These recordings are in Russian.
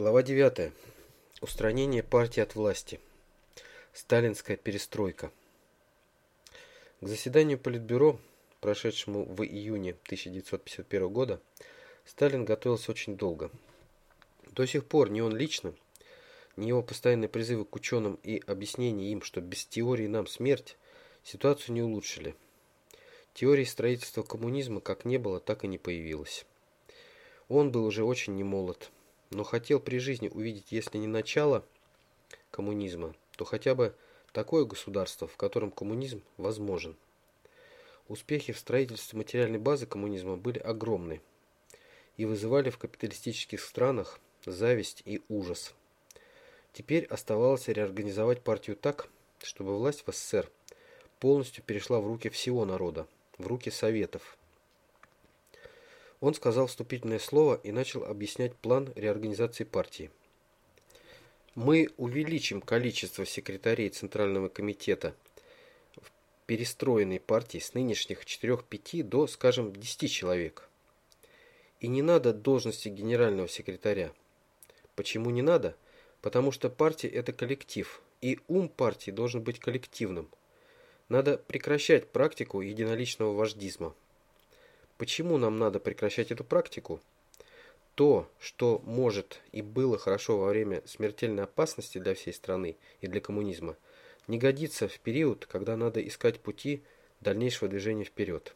Глава 9. Устранение партии от власти. Сталинская перестройка. К заседанию Политбюро, прошедшему в июне 1951 года, Сталин готовился очень долго. До сих пор ни он лично, ни его постоянные призывы к ученым и объяснения им, что без теории нам смерть, ситуацию не улучшили. Теории строительства коммунизма как не было, так и не появилось. Он был уже очень немолод но хотел при жизни увидеть, если не начало коммунизма, то хотя бы такое государство, в котором коммунизм возможен. Успехи в строительстве материальной базы коммунизма были огромны и вызывали в капиталистических странах зависть и ужас. Теперь оставалось реорганизовать партию так, чтобы власть в СССР полностью перешла в руки всего народа, в руки советов, он сказал вступительное слово и начал объяснять план реорганизации партии. Мы увеличим количество секретарей Центрального комитета в перестроенной партии с нынешних 4-5 до, скажем, 10 человек. И не надо должности генерального секретаря. Почему не надо? Потому что партия – это коллектив, и ум партии должен быть коллективным. Надо прекращать практику единоличного вождизма. Почему нам надо прекращать эту практику? То, что может и было хорошо во время смертельной опасности для всей страны и для коммунизма, не годится в период, когда надо искать пути дальнейшего движения вперед.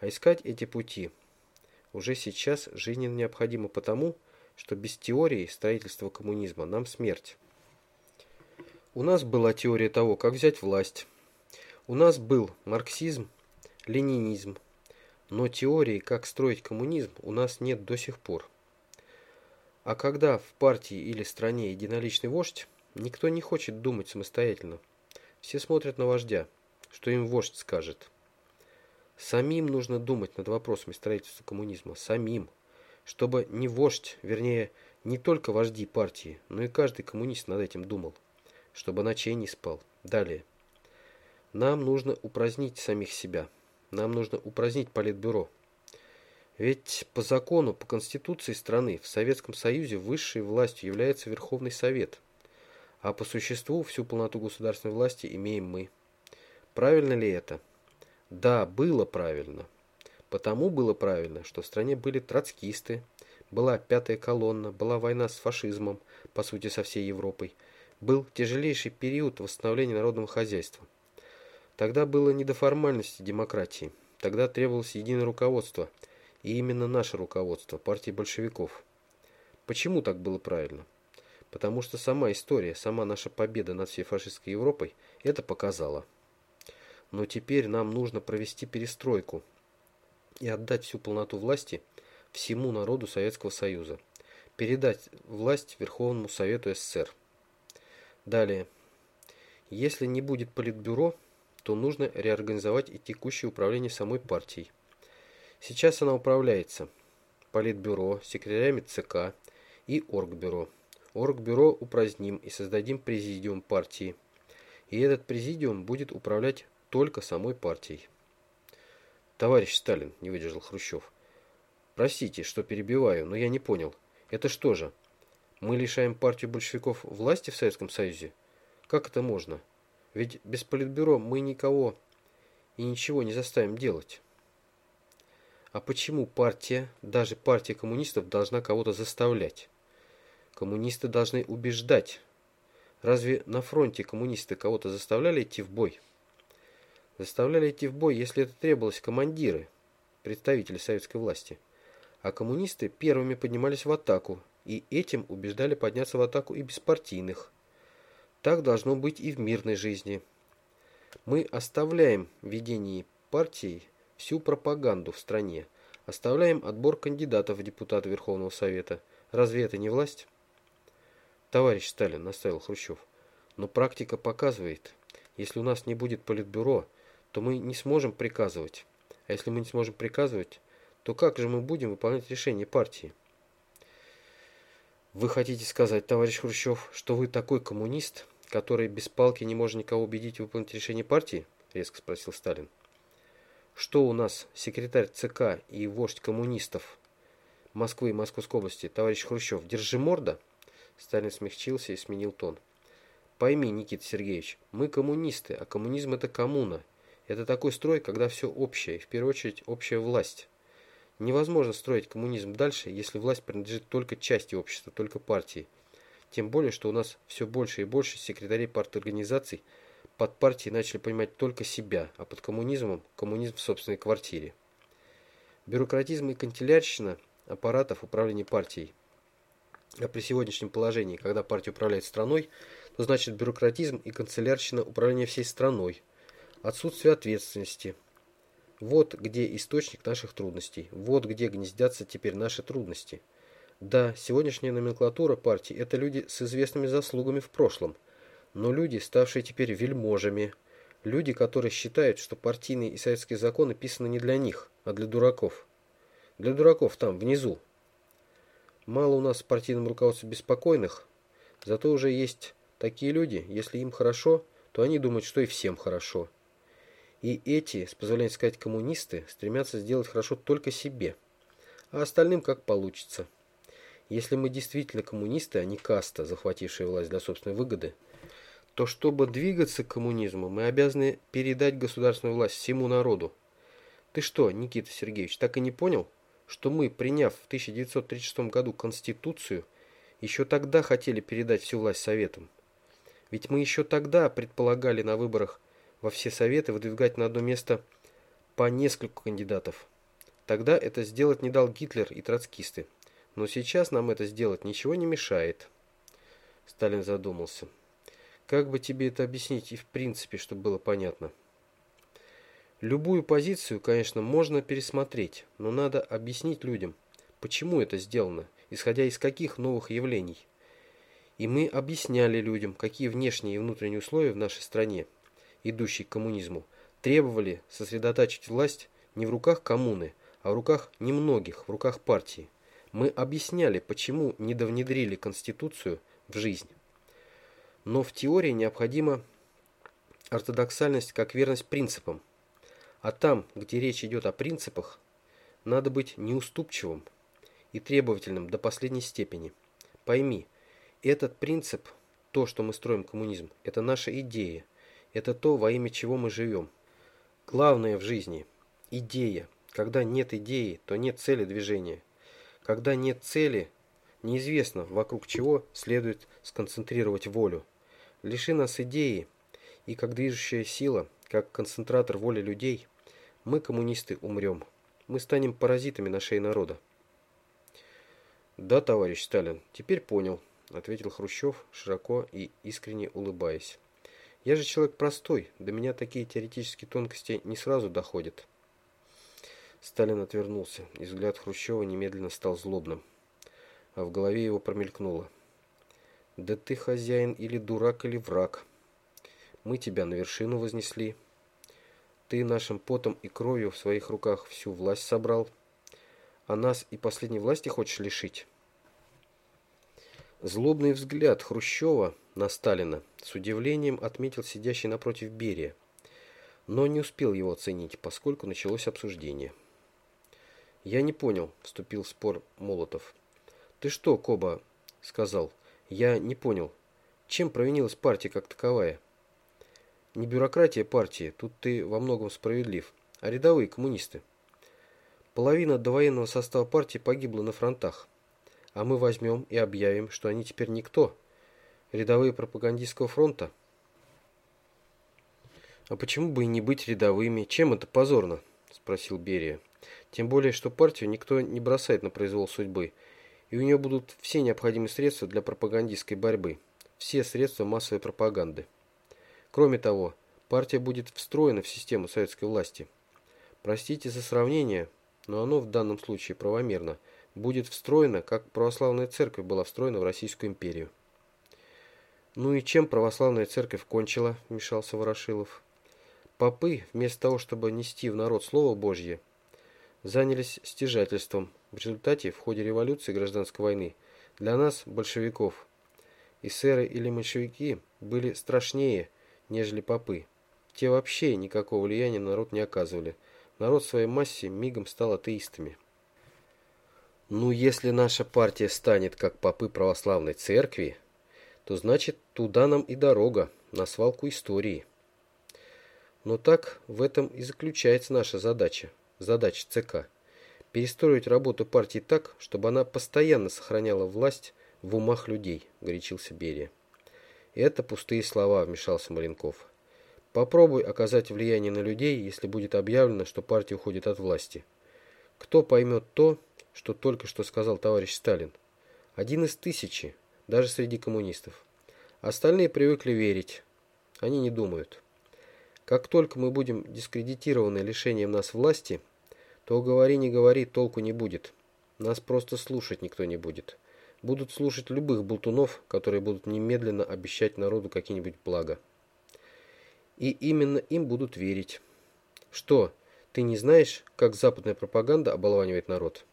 А искать эти пути уже сейчас жизненно необходимо потому, что без теории строительства коммунизма нам смерть. У нас была теория того, как взять власть. У нас был марксизм, ленинизм, но теории, как строить коммунизм, у нас нет до сих пор. А когда в партии или стране единоличный вождь, никто не хочет думать самостоятельно. Все смотрят на вождя, что им вождь скажет. Самим нужно думать над вопросами строительства коммунизма, самим, чтобы не вождь, вернее, не только вожди партии, но и каждый коммунист над этим думал, чтобы ночей не спал. Далее. Нам нужно упразднить самих себя. Нам нужно упразднить политбюро. Ведь по закону, по конституции страны в Советском Союзе высшей властью является Верховный Совет, а по существу всю полноту государственной власти имеем мы. Правильно ли это? Да, было правильно. Потому было правильно, что в стране были троцкисты, была пятая колонна, была война с фашизмом, по сути со всей Европой, был тяжелейший период восстановления народного хозяйства. Тогда было не до формальности демократии. Тогда требовалось единое руководство. И именно наше руководство, партии большевиков. Почему так было правильно? Потому что сама история, сама наша победа над всей фашистской Европой это показала. Но теперь нам нужно провести перестройку и отдать всю полноту власти всему народу Советского Союза. Передать власть Верховному Совету СССР. Далее. Если не будет политбюро, то нужно реорганизовать и текущее управление самой партией. Сейчас она управляется Политбюро, секретарями ЦК и Оргбюро. Оргбюро упраздним и создадим президиум партии. И этот президиум будет управлять только самой партией. Товарищ Сталин, не выдержал Хрущев. Простите, что перебиваю, но я не понял. Это что же? Мы лишаем партию большевиков власти в Советском Союзе? Как это можно? Ведь без политбюро мы никого и ничего не заставим делать. А почему партия, даже партия коммунистов, должна кого-то заставлять? Коммунисты должны убеждать. Разве на фронте коммунисты кого-то заставляли идти в бой? Заставляли идти в бой, если это требовалось командиры, представители советской власти. А коммунисты первыми поднимались в атаку, и этим убеждали подняться в атаку и беспартийных. Так должно быть и в мирной жизни. Мы оставляем в ведении партии всю пропаганду в стране, оставляем отбор кандидатов в депутаты Верховного Совета. Разве это не власть? Товарищ Сталин, настаивал Хрущев, но практика показывает, если у нас не будет политбюро, то мы не сможем приказывать. А если мы не сможем приказывать, то как же мы будем выполнять решения партии? Вы хотите сказать, товарищ Хрущев, что вы такой коммунист, который без палки не может никого убедить выполнить решение партии? резко спросил Сталин. Что у нас секретарь ЦК и вождь коммунистов Москвы и Московской области, товарищ Хрущев, держи морда? Сталин смягчился и сменил тон. Пойми, Никита Сергеевич, мы коммунисты, а коммунизм это коммуна. Это такой строй, когда все общее, в первую очередь общая власть. Невозможно строить коммунизм дальше, если власть принадлежит только части общества, только партии. Тем более, что у нас все больше и больше секретарей парторганизаций под партией начали понимать только себя, а под коммунизмом – коммунизм в собственной квартире. Бюрократизм и канцелярщина аппаратов управления партией. А при сегодняшнем положении, когда партия управляет страной, то значит бюрократизм и канцелярщина управления всей страной. Отсутствие ответственности. Вот где источник наших трудностей. Вот где гнездятся теперь наши трудности. Да, сегодняшняя номенклатура партии – это люди с известными заслугами в прошлом – но люди, ставшие теперь вельможами, люди, которые считают, что партийные и советские законы писаны не для них, а для дураков. Для дураков там, внизу. Мало у нас в партийном руководстве беспокойных, зато уже есть такие люди, если им хорошо, то они думают, что и всем хорошо. И эти, с позволения сказать, коммунисты, стремятся сделать хорошо только себе, а остальным как получится. Если мы действительно коммунисты, а не каста, захватившая власть для собственной выгоды, то чтобы двигаться к коммунизму, мы обязаны передать государственную власть всему народу. Ты что, Никита Сергеевич, так и не понял, что мы, приняв в 1936 году Конституцию, еще тогда хотели передать всю власть Советам? Ведь мы еще тогда предполагали на выборах во все Советы выдвигать на одно место по нескольку кандидатов. Тогда это сделать не дал Гитлер и троцкисты. Но сейчас нам это сделать ничего не мешает. Сталин задумался. Как бы тебе это объяснить и в принципе, чтобы было понятно? Любую позицию, конечно, можно пересмотреть, но надо объяснить людям, почему это сделано, исходя из каких новых явлений. И мы объясняли людям, какие внешние и внутренние условия в нашей стране, идущей к коммунизму, требовали сосредотачивать власть не в руках коммуны, а в руках немногих, в руках партии. Мы объясняли, почему не довнедрили Конституцию в жизнь. Но в теории необходима ортодоксальность как верность принципам. А там, где речь идет о принципах, надо быть неуступчивым и требовательным до последней степени. Пойми, этот принцип, то, что мы строим коммунизм, это наша идея, это то, во имя чего мы живем. Главное в жизни – идея. Когда нет идеи, то нет цели движения. Когда нет цели, неизвестно, вокруг чего следует сконцентрировать волю. Лиши нас идеи, и как движущая сила, как концентратор воли людей, мы, коммунисты, умрем. Мы станем паразитами на шее народа. Да, товарищ Сталин, теперь понял, ответил Хрущев, широко и искренне улыбаясь. Я же человек простой, до меня такие теоретические тонкости не сразу доходят. Сталин отвернулся, и взгляд Хрущева немедленно стал злобным, а в голове его промелькнуло – да ты хозяин или дурак, или враг. Мы тебя на вершину вознесли. Ты нашим потом и кровью в своих руках всю власть собрал. А нас и последней власти хочешь лишить? Злобный взгляд Хрущева на Сталина с удивлением отметил сидящий напротив Берия, но не успел его оценить, поскольку началось обсуждение. «Я не понял», — вступил в спор Молотов. «Ты что, Коба?» — сказал. Я не понял, чем провинилась партия как таковая? Не бюрократия партии, тут ты во многом справедлив, а рядовые коммунисты. Половина довоенного состава партии погибла на фронтах. А мы возьмем и объявим, что они теперь никто. Рядовые пропагандистского фронта. А почему бы и не быть рядовыми? Чем это позорно? Спросил Берия. Тем более, что партию никто не бросает на произвол судьбы – и у нее будут все необходимые средства для пропагандистской борьбы, все средства массовой пропаганды. Кроме того, партия будет встроена в систему советской власти. Простите за сравнение, но оно в данном случае правомерно. Будет встроена, как православная церковь была встроена в Российскую империю. «Ну и чем православная церковь кончила?» – вмешался Ворошилов. «Попы, вместо того, чтобы нести в народ Слово Божье, занялись стяжательством, в результате, в ходе революции и гражданской войны, для нас, большевиков, эсеры или меньшевики были страшнее, нежели попы. Те вообще никакого влияния на народ не оказывали. Народ в своей массе мигом стал атеистами. Ну, если наша партия станет как попы православной церкви, то значит туда нам и дорога, на свалку истории. Но так в этом и заключается наша задача, задача ЦК. Перестроить работу партии так, чтобы она постоянно сохраняла власть в умах людей, горячился Берия. Это пустые слова, вмешался Маленков. Попробуй оказать влияние на людей, если будет объявлено, что партия уходит от власти. Кто поймет то, что только что сказал товарищ Сталин? Один из тысячи, даже среди коммунистов. Остальные привыкли верить. Они не думают. Как только мы будем дискредитированы лишением нас власти, то говори не говори, толку не будет. Нас просто слушать никто не будет. Будут слушать любых болтунов, которые будут немедленно обещать народу какие-нибудь блага. И именно им будут верить. Что, ты не знаешь, как западная пропаганда оболванивает народ?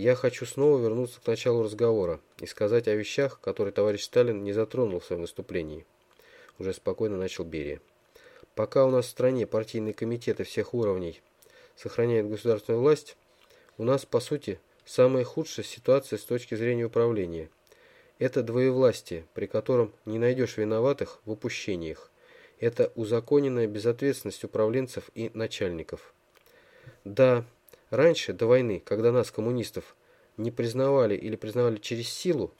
Я хочу снова вернуться к началу разговора и сказать о вещах, которые товарищ Сталин не затронул в своем выступлении. Уже спокойно начал Берия. Пока у нас в стране партийные комитеты всех уровней сохраняют государственную власть, у нас, по сути, самая худшая ситуация с точки зрения управления. Это двоевластие, при котором не найдешь виноватых в упущениях. Это узаконенная безответственность управленцев и начальников. Да, раньше, до войны, когда нас, коммунистов, не признавали или признавали через силу,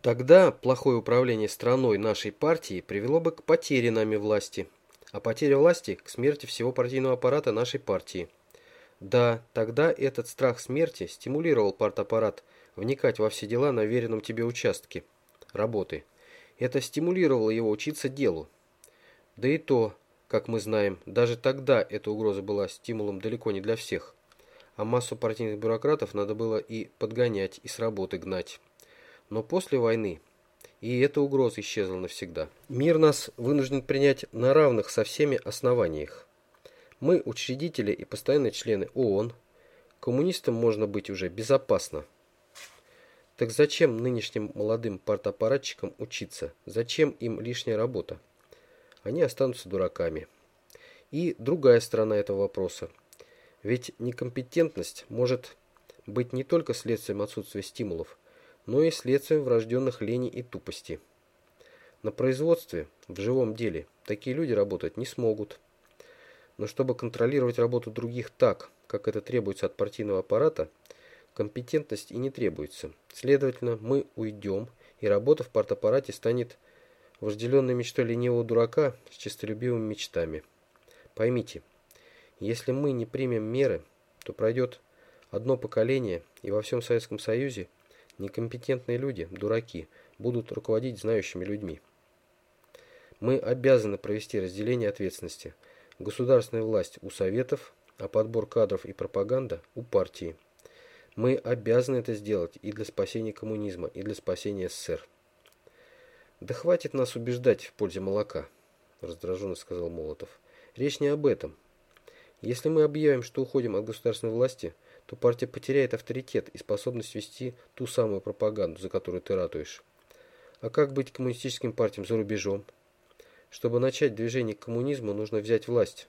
тогда плохое управление страной нашей партии привело бы к потере нами власти, а потеря власти к смерти всего партийного аппарата нашей партии. Да, тогда этот страх смерти стимулировал партаппарат вникать во все дела на веренном тебе участке работы. Это стимулировало его учиться делу. Да и то, как мы знаем, даже тогда эта угроза была стимулом далеко не для всех. А массу партийных бюрократов надо было и подгонять, и с работы гнать. Но после войны и эта угроза исчезла навсегда. Мир нас вынужден принять на равных со всеми основаниях. Мы учредители и постоянные члены ООН. Коммунистам можно быть уже безопасно. Так зачем нынешним молодым партаппаратчикам учиться? Зачем им лишняя работа? они останутся дураками. И другая сторона этого вопроса. Ведь некомпетентность может быть не только следствием отсутствия стимулов, но и следствием врожденных лени и тупости. На производстве, в живом деле, такие люди работать не смогут. Но чтобы контролировать работу других так, как это требуется от партийного аппарата, компетентность и не требуется. Следовательно, мы уйдем, и работа в партаппарате станет вожделенной мечтой ленивого дурака с честолюбивыми мечтами. Поймите, если мы не примем меры, то пройдет одно поколение, и во всем Советском Союзе некомпетентные люди, дураки, будут руководить знающими людьми. Мы обязаны провести разделение ответственности. Государственная власть у Советов, а подбор кадров и пропаганда у партии. Мы обязаны это сделать и для спасения коммунизма, и для спасения СССР. Да хватит нас убеждать в пользе молока, раздраженно сказал Молотов. Речь не об этом. Если мы объявим, что уходим от государственной власти, то партия потеряет авторитет и способность вести ту самую пропаганду, за которую ты ратуешь. А как быть коммунистическим партиям за рубежом? Чтобы начать движение к коммунизму, нужно взять власть.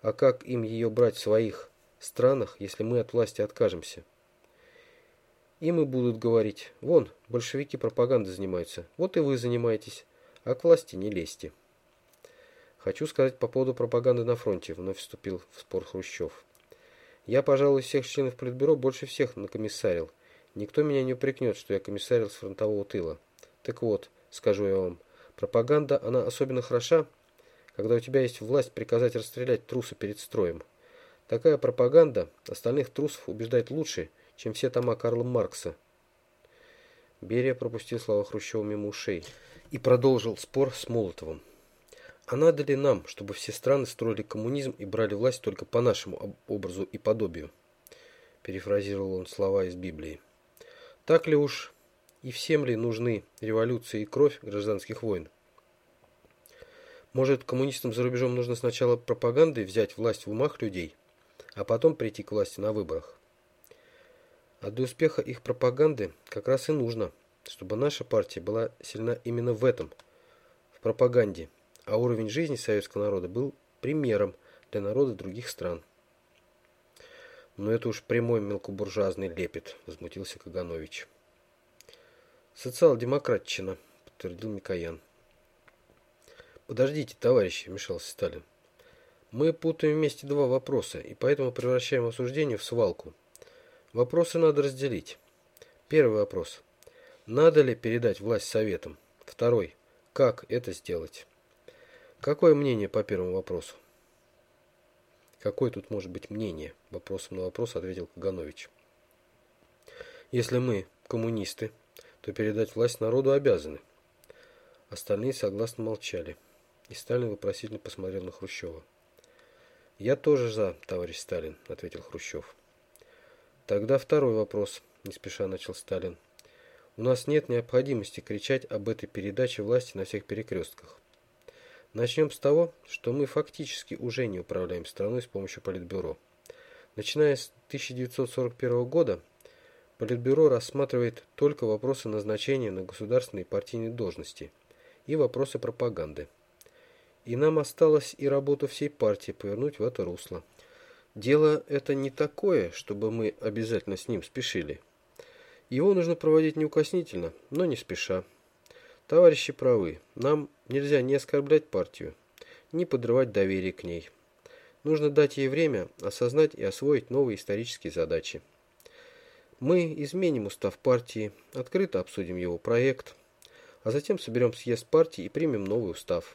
А как им ее брать в своих странах, если мы от власти откажемся? Им и будут говорить, вон, большевики пропагандой занимаются, вот и вы занимаетесь, а к власти не лезьте. Хочу сказать по поводу пропаганды на фронте, вновь вступил в спор Хрущев. Я, пожалуй, всех членов Политбюро больше всех накомиссарил. Никто меня не упрекнет, что я комиссарил с фронтового тыла. Так вот, скажу я вам, пропаганда, она особенно хороша, когда у тебя есть власть приказать расстрелять труса перед строем. Такая пропаганда остальных трусов убеждает лучше, чем все тома Карла Маркса. Берия пропустил слова Хрущева мимо ушей и продолжил спор с Молотовым. А надо ли нам, чтобы все страны строили коммунизм и брали власть только по нашему образу и подобию? Перефразировал он слова из Библии. Так ли уж и всем ли нужны революция и кровь гражданских войн? Может, коммунистам за рубежом нужно сначала пропагандой взять власть в умах людей, а потом прийти к власти на выборах? А для успеха их пропаганды как раз и нужно, чтобы наша партия была сильна именно в этом, в пропаганде, а уровень жизни советского народа был примером для народа других стран. Но это уж прямой мелкобуржуазный лепет, возмутился Каганович. Социал-демократчина, подтвердил Микоян. Подождите, товарищи, вмешался Сталин. Мы путаем вместе два вопроса, и поэтому превращаем осуждение в свалку. Вопросы надо разделить. Первый вопрос. Надо ли передать власть советам? Второй. Как это сделать? Какое мнение по первому вопросу? Какое тут может быть мнение? Вопросом на вопрос ответил Каганович. Если мы коммунисты, то передать власть народу обязаны. Остальные согласно молчали. И Сталин вопросительно посмотрел на Хрущева. «Я тоже за, товарищ Сталин», — ответил Хрущев. «Тогда второй вопрос», — не спеша начал Сталин. «У нас нет необходимости кричать об этой передаче власти на всех перекрестках. Начнем с того, что мы фактически уже не управляем страной с помощью Политбюро. Начиная с 1941 года, Политбюро рассматривает только вопросы назначения на государственные партийные должности и вопросы пропаганды. И нам осталось и работу всей партии повернуть в это русло. Дело это не такое, чтобы мы обязательно с ним спешили. Его нужно проводить неукоснительно, но не спеша. Товарищи правы, нам нельзя не оскорблять партию, не подрывать доверие к ней. Нужно дать ей время осознать и освоить новые исторические задачи. Мы изменим устав партии, открыто обсудим его проект, а затем соберем съезд партии и примем новый устав.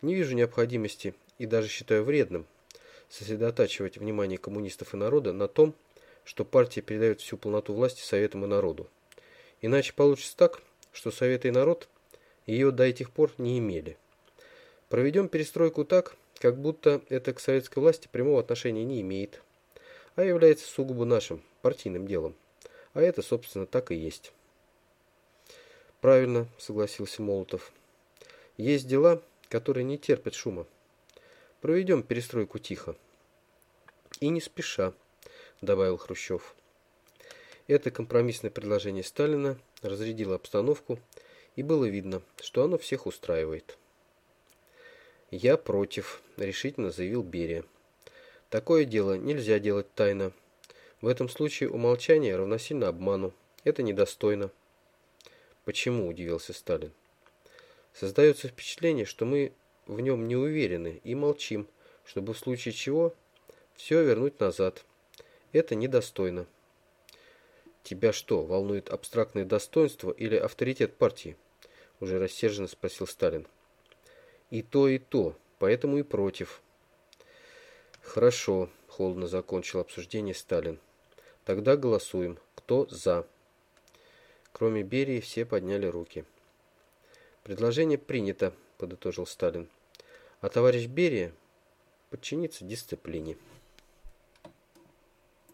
Не вижу необходимости и даже считаю вредным сосредотачивать внимание коммунистов и народа на том, что партия передает всю полноту власти Советам и народу. Иначе получится так, что Советы и народ ее до этих пор не имели. Проведем перестройку так, как будто это к советской власти прямого отношения не имеет, а является сугубо нашим партийным делом. А это, собственно, так и есть. Правильно, согласился Молотов. Есть дела, которые не терпят шума. Проведем перестройку тихо. И не спеша, добавил Хрущев. Это компромиссное предложение Сталина разрядило обстановку, и было видно, что оно всех устраивает. «Я против», — решительно заявил Берия. «Такое дело нельзя делать тайно. В этом случае умолчание равносильно обману. Это недостойно». «Почему?» – удивился Сталин. Создается впечатление, что мы в нем не уверены и молчим, чтобы в случае чего все вернуть назад. Это недостойно. Тебя что, волнует абстрактное достоинство или авторитет партии? Уже рассерженно спросил Сталин. И то, и то, поэтому и против. Хорошо, холодно закончил обсуждение Сталин. Тогда голосуем. Кто за? Кроме Берии все подняли руки. Предложение принято, подытожил Сталин. А товарищ Берия подчинится дисциплине.